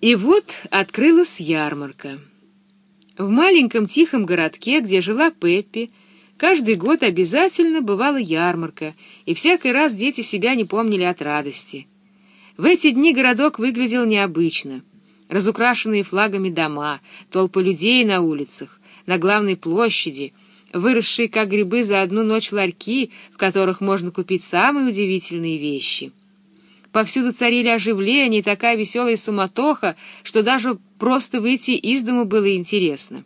И вот открылась ярмарка. В маленьком тихом городке, где жила Пеппи, каждый год обязательно бывала ярмарка, и всякий раз дети себя не помнили от радости. В эти дни городок выглядел необычно. Разукрашенные флагами дома, толпы людей на улицах, на главной площади, выросшие как грибы за одну ночь ларьки, в которых можно купить самые удивительные вещи — Повсюду царили оживление и такая веселая суматоха, что даже просто выйти из дому было интересно.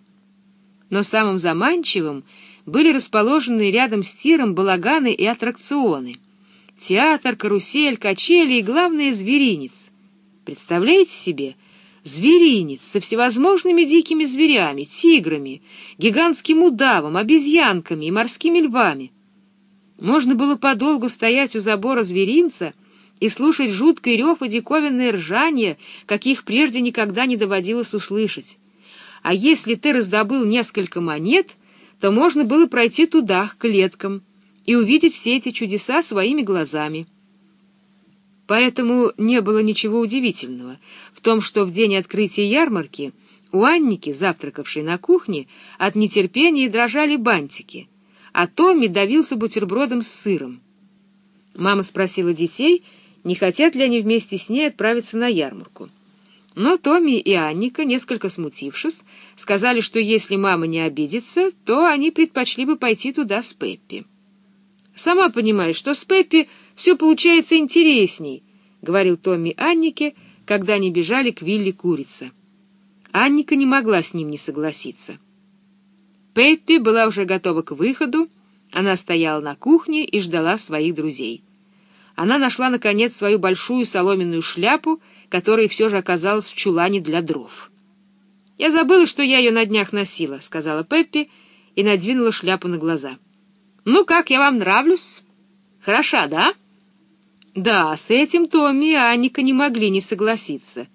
Но самым заманчивым были расположены рядом с тиром балаганы и аттракционы. Театр, карусель, качели и, главное, зверинец. Представляете себе? Зверинец со всевозможными дикими зверями, тиграми, гигантским удавом, обезьянками и морскими львами. Можно было подолгу стоять у забора зверинца — и слушать жуткий рев и диковинное ржание, каких прежде никогда не доводилось услышать. А если ты раздобыл несколько монет, то можно было пройти туда, к клеткам, и увидеть все эти чудеса своими глазами. Поэтому не было ничего удивительного в том, что в день открытия ярмарки у Анники, завтракавшей на кухне, от нетерпения дрожали бантики, а Томми давился бутербродом с сыром. Мама спросила детей — не хотят ли они вместе с ней отправиться на ярмарку. Но Томми и Анника, несколько смутившись, сказали, что если мама не обидится, то они предпочли бы пойти туда с Пеппи. «Сама понимаешь, что с Пеппи все получается интересней», — говорил Томми Аннике, когда они бежали к Вилли Курица. Анника не могла с ним не согласиться. Пеппи была уже готова к выходу, она стояла на кухне и ждала своих друзей она нашла, наконец, свою большую соломенную шляпу, которая все же оказалась в чулане для дров. «Я забыла, что я ее на днях носила», — сказала Пеппи и надвинула шляпу на глаза. «Ну как, я вам нравлюсь? Хороша, да?» Да, с этим Томми и Анника не могли не согласиться.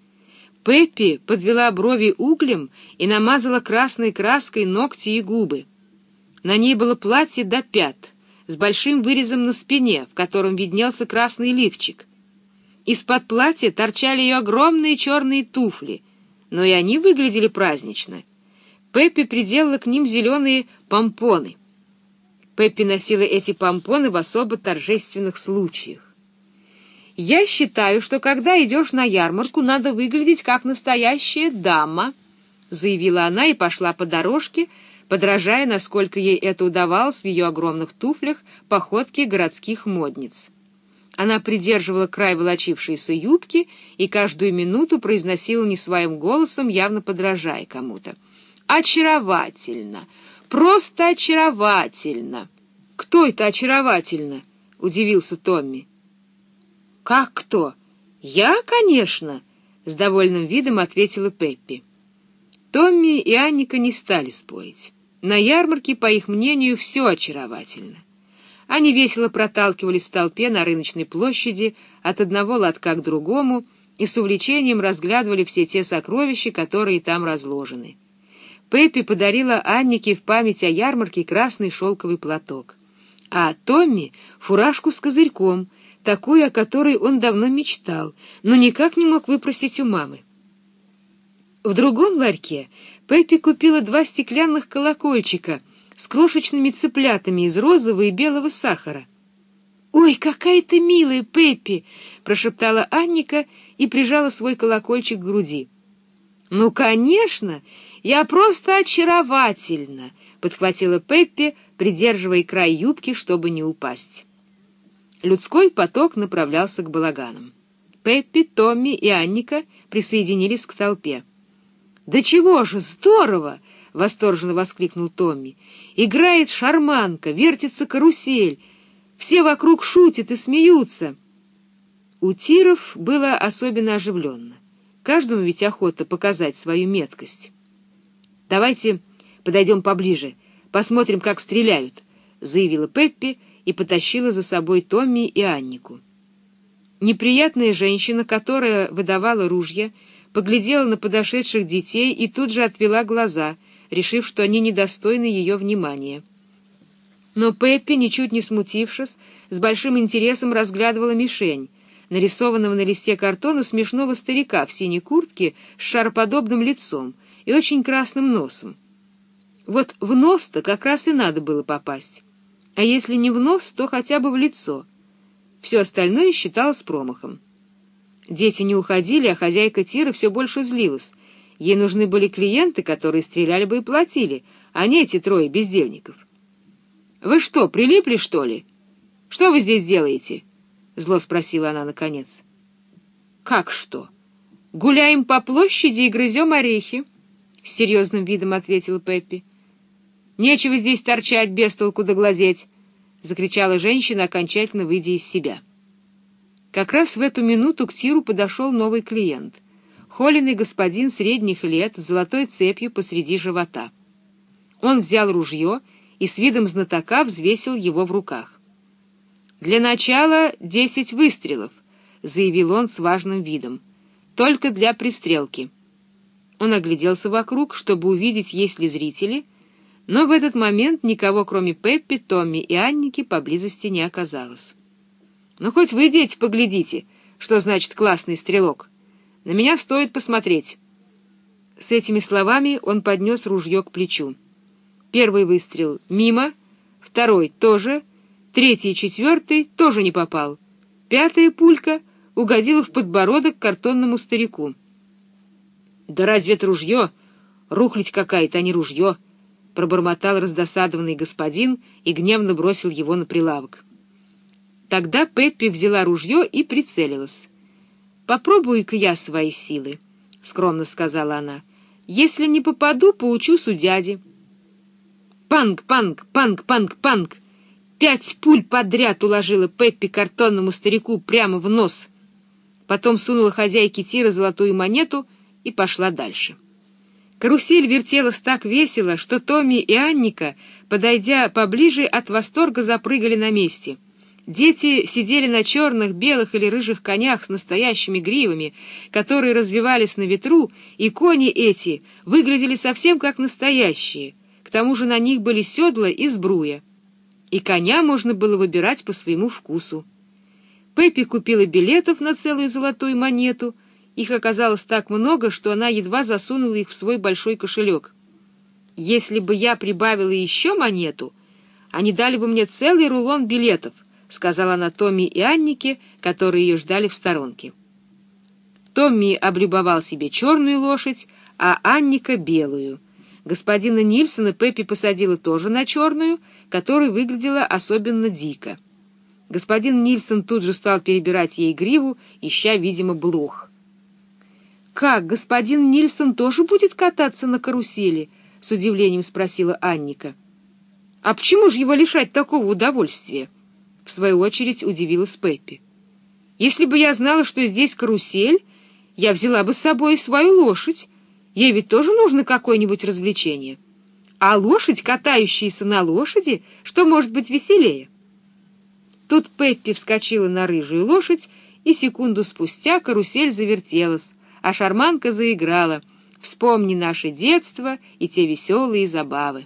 Пеппи подвела брови углем и намазала красной краской ногти и губы. На ней было платье до пят — с большим вырезом на спине, в котором виднелся красный лифчик. Из-под платья торчали ее огромные черные туфли, но и они выглядели празднично. Пеппи приделала к ним зеленые помпоны. Пеппи носила эти помпоны в особо торжественных случаях. «Я считаю, что когда идешь на ярмарку, надо выглядеть как настоящая дама», — заявила она и пошла по дорожке, — подражая, насколько ей это удавалось в ее огромных туфлях, походке городских модниц. Она придерживала край волочившейся юбки и каждую минуту произносила не своим голосом, явно подражая кому-то. «Очаровательно! Просто очаровательно!» «Кто это очаровательно?» — удивился Томми. «Как кто? Я, конечно!» — с довольным видом ответила Пеппи. Томми и Анника не стали спорить. На ярмарке, по их мнению, все очаровательно. Они весело проталкивались в толпе на рыночной площади от одного лотка к другому и с увлечением разглядывали все те сокровища, которые там разложены. Пеппи подарила Аннике в память о ярмарке красный шелковый платок, а Томми — фуражку с козырьком, такую, о которой он давно мечтал, но никак не мог выпросить у мамы. В другом ларьке Пеппи купила два стеклянных колокольчика с крошечными цыплятами из розового и белого сахара. «Ой, какая ты милая, Пеппи!» — прошептала Анника и прижала свой колокольчик к груди. «Ну, конечно! Я просто очаровательна!» — подхватила Пеппи, придерживая край юбки, чтобы не упасть. Людской поток направлялся к балаганам. Пеппи, Томми и Анника присоединились к толпе. «Да чего же, здорово!» — восторженно воскликнул Томми. «Играет шарманка, вертится карусель, все вокруг шутят и смеются». У тиров было особенно оживленно. Каждому ведь охота показать свою меткость. «Давайте подойдем поближе, посмотрим, как стреляют», — заявила Пеппи и потащила за собой Томми и Аннику. Неприятная женщина, которая выдавала ружья, — поглядела на подошедших детей и тут же отвела глаза, решив, что они недостойны ее внимания. Но Пеппи, ничуть не смутившись, с большим интересом разглядывала мишень, нарисованного на листе картона смешного старика в синей куртке с шароподобным лицом и очень красным носом. Вот в нос-то как раз и надо было попасть. А если не в нос, то хотя бы в лицо. Все остальное считалось промахом. Дети не уходили, а хозяйка тира все больше злилась. Ей нужны были клиенты, которые стреляли бы и платили, а не эти трое бездельников. «Вы что, прилипли, что ли? Что вы здесь делаете?» — зло спросила она наконец. «Как что? Гуляем по площади и грызем орехи», — с серьезным видом ответила Пеппи. «Нечего здесь торчать, без толку доглазеть!» — закричала женщина, окончательно выйдя из себя. Как раз в эту минуту к Тиру подошел новый клиент. Холеный господин средних лет с золотой цепью посреди живота. Он взял ружье и с видом знатока взвесил его в руках. «Для начала десять выстрелов», — заявил он с важным видом. «Только для пристрелки». Он огляделся вокруг, чтобы увидеть, есть ли зрители — но в этот момент никого, кроме Пеппи, Томми и Анники, поблизости не оказалось. «Ну, хоть вы, дети, поглядите, что значит классный стрелок. На меня стоит посмотреть». С этими словами он поднес ружье к плечу. Первый выстрел — мимо, второй — тоже, третий и четвертый — тоже не попал. Пятая пулька угодила в подбородок картонному старику. «Да разве это ружье? Рухлить какая-то, а не ружье!» пробормотал раздосадованный господин и гневно бросил его на прилавок. Тогда Пеппи взяла ружье и прицелилась. «Попробую-ка я свои силы», — скромно сказала она. «Если не попаду, поучусь у дяди». «Панк, панк, панк, панк, панк!» Пять пуль подряд уложила Пеппи картонному старику прямо в нос. Потом сунула хозяйке тира золотую монету и пошла дальше. Карусель вертелась так весело, что Томми и Анника, подойдя поближе, от восторга запрыгали на месте. Дети сидели на черных, белых или рыжих конях с настоящими гривами, которые развивались на ветру, и кони эти выглядели совсем как настоящие. К тому же на них были седла и сбруя. И коня можно было выбирать по своему вкусу. Пеппи купила билетов на целую золотую монету — их оказалось так много, что она едва засунула их в свой большой кошелек. «Если бы я прибавила еще монету, они дали бы мне целый рулон билетов», — сказала она Томми и Аннике, которые ее ждали в сторонке. Томми облюбовал себе черную лошадь, а Анника — белую. Господина Нильсона Пеппи посадила тоже на черную, которая выглядела особенно дико. Господин Нильсон тут же стал перебирать ей гриву, ища, видимо, блох. «Как, господин Нильсон тоже будет кататься на карусели?» — с удивлением спросила Анника. «А почему же его лишать такого удовольствия?» — в свою очередь удивилась Пеппи. «Если бы я знала, что здесь карусель, я взяла бы с собой свою лошадь. Ей ведь тоже нужно какое-нибудь развлечение. А лошадь, катающаяся на лошади, что может быть веселее?» Тут Пеппи вскочила на рыжую лошадь, и секунду спустя карусель завертелась, а шарманка заиграла «Вспомни наше детство и те веселые забавы».